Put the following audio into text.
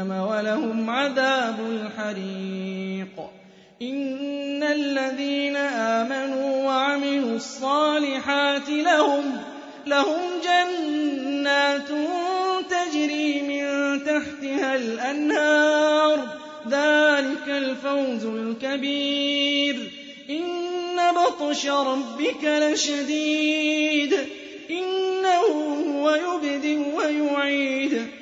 ولهم عذاب الحريق. إن الذين آمنوا وعملوا الصالحات لهم لهم جنات تجري من تحتها الأنهار. ذلك الفوز الكبير. إن بطش ربك لشديد. إنه هو يبدئ ويعيد.